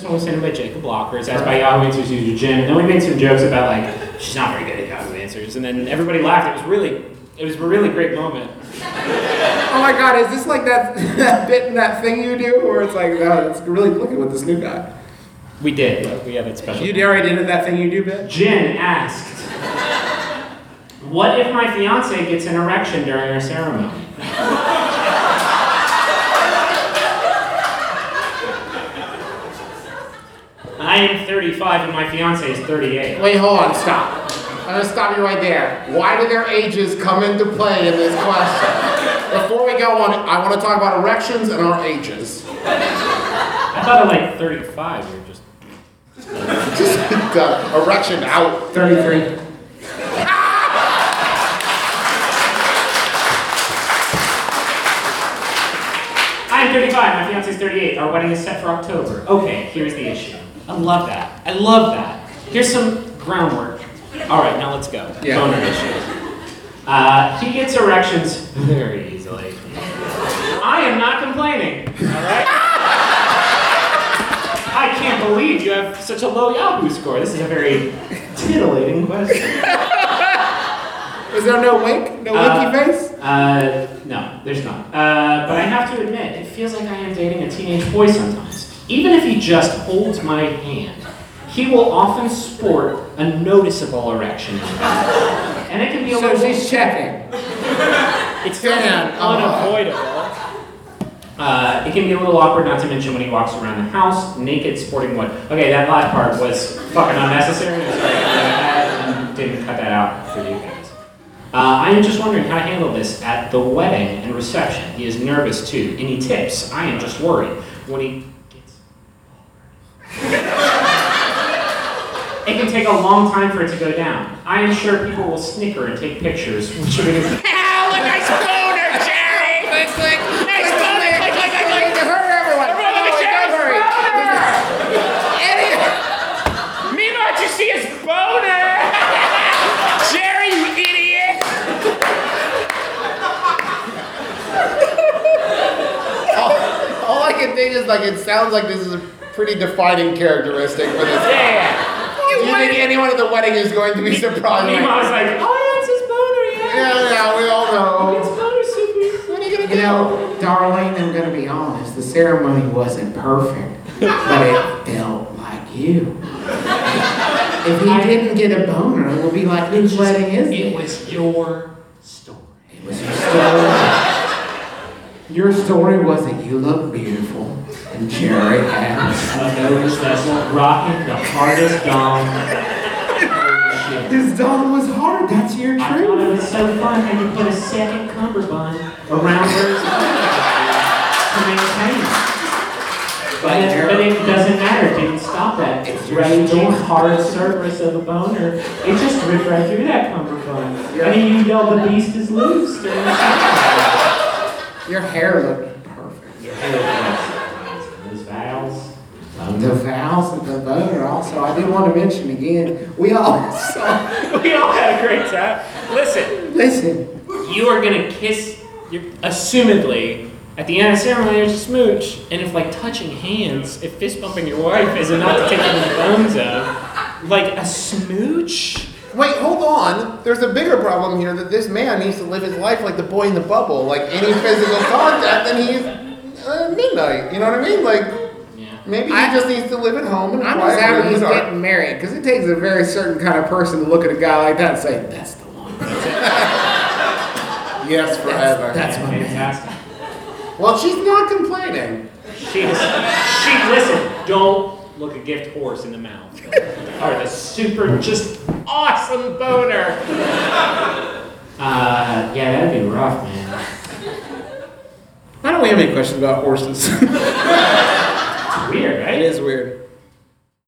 This one was sent in by Jacob Blockers, asked by Yahoo Answers user Jen. And then we made some jokes about like she's not very good at Yahoo Answers, and then everybody laughed. It was really, it was a really great moment. Oh my god, is this like that, that bit in that thing you do where it's like, oh, it's really clicking with this new guy? We did. but We had that special. You already did that thing you do bit? Jen asked, "What if my fiance gets an erection during our ceremony?" I am 35 and my fiance is 38. Wait, hold on, stop. I'm gonna stop you right there. Why do their ages come into play in this question? Before we go on, I want to talk about erections and our ages. I thought at like 35 you were just. Just uh, erection out. 33. I am 35, my fiance is 38. Our wedding is set for October. Okay, here's the issue. I love that. I love that. Here's some groundwork. All right, now let's go. Yeah. Boner issues. Uh, he gets erections very easily. I am not complaining. All right. I can't believe you have such a low Yahoo score. This is a very titillating question. Is there no wink? No Uh, winky face? Uh, no, there's not. Uh, but I have to admit, it feels like I am dating a teenage boy sometimes. Even if he just holds my hand, he will often sport a noticeable erection. And it can be a So little. she's checking. It's uh, unavoidable. Uh, it can be a little awkward, not to mention when he walks around the house naked, sporting what? Okay, that last part was fucking unnecessary. I didn't cut that out for you guys. Uh, I am just wondering how to handle this at the wedding and reception. He is nervous too. Any tips? I am just worried when he It can take a long time for it to go down. I am sure people will snicker and take pictures, which are going to Ow, a nice boner, Jerry! Click, click. Nice boner, click, click, click, click. To hurt everyone. Everyone look at Jerry's don't hurry. Idiot. Meanwhile, you see his boner! Jerry, you idiot! All I can think is like it sounds like this is a pretty defining characteristic for this. Yeah! Do you think anyone at the wedding is going to be surprising. Meanwhile, Like, it's like, oh yeah, it's his boner, yeah! yeah, yeah, we all know. It's boner super. What are you gonna You know, darling, I'm gonna be honest, the ceremony wasn't perfect, but it felt like you. If he didn't get a boner, it would be like, whose wedding is It it? was your story. It was your story. Your story was that you look beautiful, and Jerry has. I noticed that's rocking the hardest dong. Holy shit. His dog was hard, that's your truth. I thought truth. it was so fun how you put a second cummerbund around her to maintain it. But it, but it doesn't matter, it didn't stop that It's your raging story. hard surface of a boner. It just ripped right through that cummerbund. And then you yelled, the beast is loose during the ceremony. Your hair looked perfect. Your hair was Those vows. um, The vows of the boner also, I did want to mention again, we all saw, we all had a great time. Listen, listen, you are gonna kiss, your, assumedly, at the end of the ceremony, there's a smooch. And if like touching hands, if fist bumping your wife is enough to take the bones out, like a smooch? Wait, hold on. There's a bigger problem here that this man needs to live his life like the boy in the bubble. Like any physical contact, then he's uh, midnight. You know what I mean? Like Yeah. Maybe he I- just needs to live at home and I'm just happy he's he's are. getting married, because it takes a very certain kind of person to look at a guy like that and say, that's the one. Yes, forever. That's my man. Fantastic. well, she's not complaining. She is, she, listen, don't look a gift horse in the mouth. Or the super, just awesome boner. Uh, yeah, that'd be rough, man. Why don't we have any questions about horses? Weird, right? is weird.